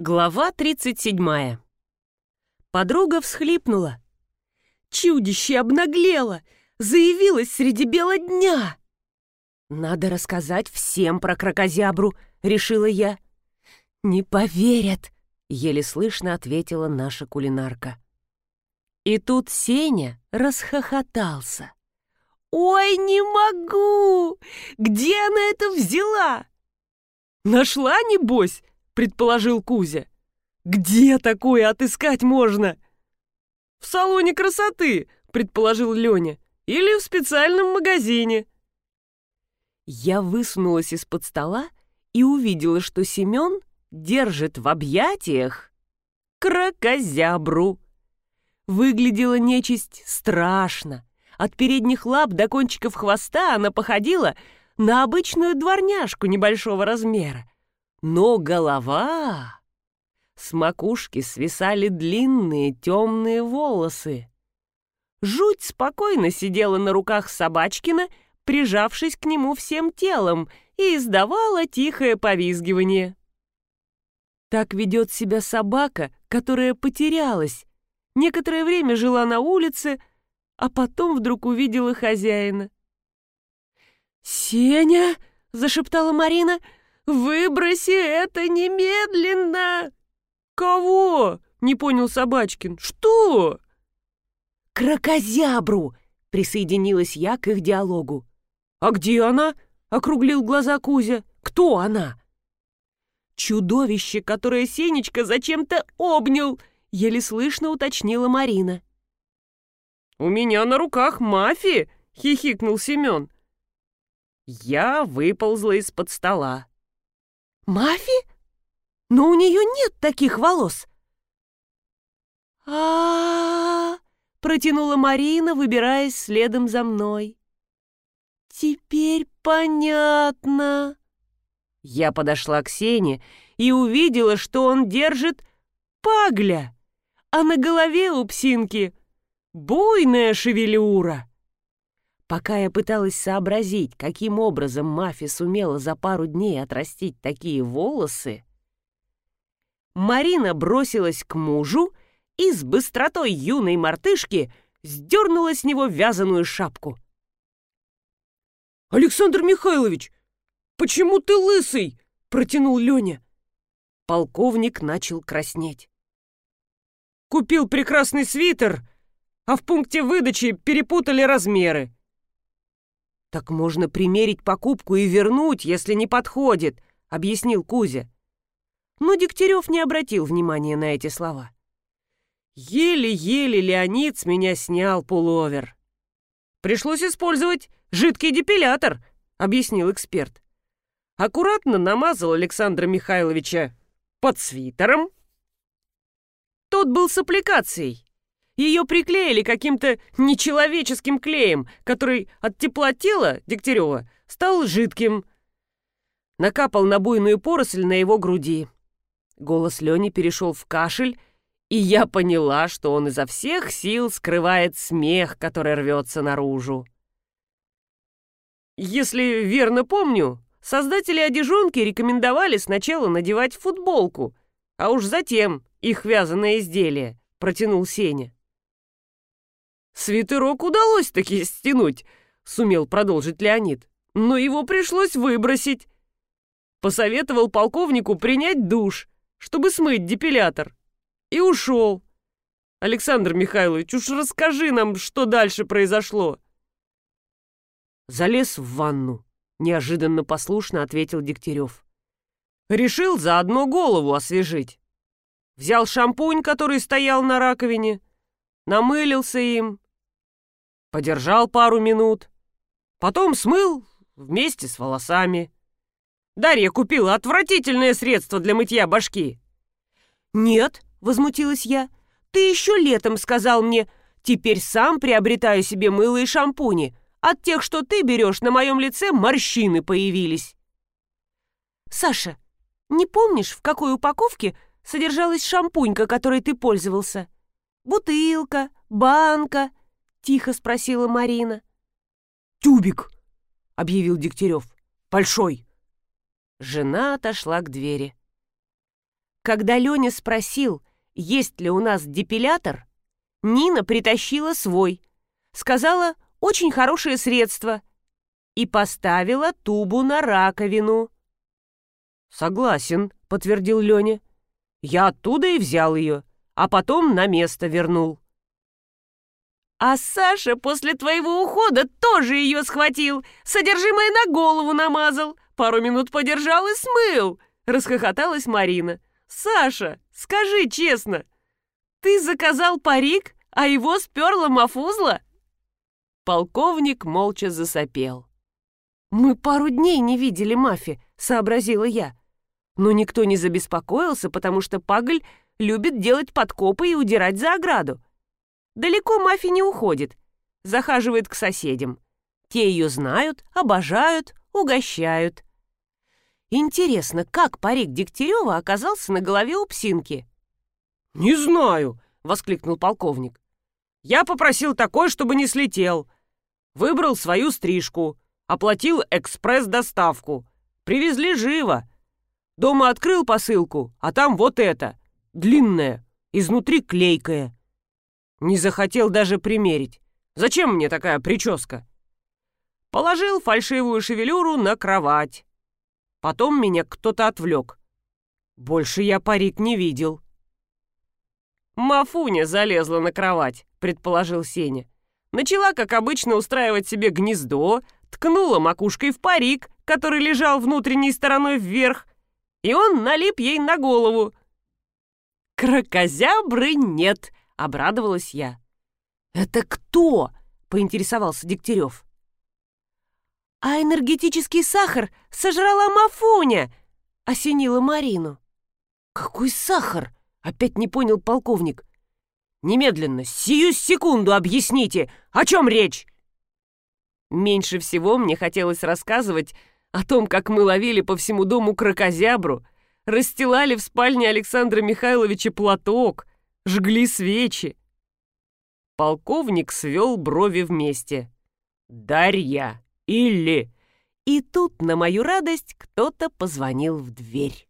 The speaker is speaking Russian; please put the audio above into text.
Глава 37. Подруга всхлипнула. Чудище обнаглело, заявилось среди бела дня. «Надо рассказать всем про крокозябру», — решила я. «Не поверят», — еле слышно ответила наша кулинарка. И тут Сеня расхохотался. «Ой, не могу! Где она это взяла?» «Нашла, небось?» Предположил Кузя. «Где такое отыскать можно?» «В салоне красоты», — предположил Леня. «Или в специальном магазине». Я высунулась из-под стола и увидела, что Семен держит в объятиях крокозябру. Выглядела нечисть страшно. От передних лап до кончиков хвоста она походила на обычную дворняжку небольшого размера. Но голова... С макушки свисали длинные темные волосы. Жуть спокойно сидела на руках Собачкина, прижавшись к нему всем телом, и издавала тихое повизгивание. Так ведет себя собака, которая потерялась. Некоторое время жила на улице, а потом вдруг увидела хозяина. «Сеня!» — зашептала Марина — «Выброси это немедленно!» «Кого?» — не понял Собачкин. «Что?» «Крокозябру!» — присоединилась я к их диалогу. «А где она?» — округлил глаза Кузя. «Кто она?» «Чудовище, которое Сенечка зачем-то обнял!» — еле слышно уточнила Марина. «У меня на руках мафи!» — хихикнул Семен. Я выползла из-под стола. Мафи? Но у нее нет таких волос. а, -а, -а протянула Марина, выбираясь следом за мной. «Теперь понятно». Я подошла к Сене и увидела, что он держит пагля, а на голове у псинки буйная шевелюра. Пока я пыталась сообразить, каким образом Мафи сумела за пару дней отрастить такие волосы, Марина бросилась к мужу и с быстротой юной мартышки сдернула с него вязаную шапку. «Александр Михайлович, почему ты лысый?» — протянул Леня. Полковник начал краснеть. «Купил прекрасный свитер, а в пункте выдачи перепутали размеры. «Так можно примерить покупку и вернуть, если не подходит», — объяснил Кузя. Но Дегтярев не обратил внимания на эти слова. Еле-еле Леонид с меня снял пуловер. «Пришлось использовать жидкий депилятор», — объяснил эксперт. Аккуратно намазал Александра Михайловича под свитером. Тот был с аппликацией, ее приклеили каким-то нечеловеческим клеем, который от тепла тела Дегтярева стал жидким. Накапал на буйную поросль на его груди. Голос Лени перешел в кашель, и я поняла, что он изо всех сил скрывает смех, который рвется наружу. Если верно помню, создатели одежонки рекомендовали сначала надевать футболку, а уж затем их вязаное изделие, протянул Сеня. «Свитерок удалось таки стянуть», — сумел продолжить Леонид. «Но его пришлось выбросить». Посоветовал полковнику принять душ, чтобы смыть депилятор. И ушел. «Александр Михайлович, уж расскажи нам, что дальше произошло». Залез в ванну, неожиданно послушно ответил Дегтярев. Решил заодно голову освежить. Взял шампунь, который стоял на раковине, намылился им, подержал пару минут, потом смыл вместе с волосами. Дарья купила отвратительное средство для мытья башки. «Нет», — возмутилась я, — «ты еще летом сказал мне, теперь сам приобретаю себе мыло и шампуни. От тех, что ты берешь, на моем лице морщины появились». «Саша, не помнишь, в какой упаковке содержалась шампунька, которой ты пользовался? Бутылка, банка, — тихо спросила Марина. «Тюбик», — объявил Дегтярев. «Большой». Жена отошла к двери. Когда Леня спросил, есть ли у нас депилятор, Нина притащила свой. Сказала, очень хорошее средство. И поставила тубу на раковину. «Согласен», — подтвердил Леня. «Я оттуда и взял ее, а потом на место вернул». «А Саша после твоего ухода тоже ее схватил, содержимое на голову намазал, пару минут подержал и смыл», — расхохоталась Марина. «Саша, скажи честно, ты заказал парик, а его сперла мафузла?» Полковник молча засопел. «Мы пару дней не видели Мафи», — сообразила я. Но никто не забеспокоился, потому что Пагль любит делать подкопы и удирать за ограду. Далеко Мафи не уходит, захаживает к соседям. Те ее знают, обожают, угощают. Интересно, как парик Дегтярева оказался на голове у псинки? «Не знаю», — воскликнул полковник. «Я попросил такой, чтобы не слетел. Выбрал свою стрижку, оплатил экспресс-доставку. Привезли живо. Дома открыл посылку, а там вот это, длинное, изнутри клейкое. Не захотел даже примерить. Зачем мне такая прическа? Положил фальшивую шевелюру на кровать. Потом меня кто-то отвлек. Больше я парик не видел. «Мафуня залезла на кровать», — предположил Сеня. Начала, как обычно, устраивать себе гнездо, ткнула макушкой в парик, который лежал внутренней стороной вверх, и он налип ей на голову. «Крокозябры нет», — обрадовалась я. «Это кто?» — поинтересовался Дегтярев. «А энергетический сахар сожрала Мафуня!» — осенила Марину. «Какой сахар?» — опять не понял полковник. «Немедленно, сию секунду объясните, о чем речь?» Меньше всего мне хотелось рассказывать о том, как мы ловили по всему дому крокозябру, расстилали в спальне Александра Михайловича платок, жгли свечи. Полковник свел брови вместе. «Дарья!» Или... И тут, на мою радость, кто-то позвонил в дверь.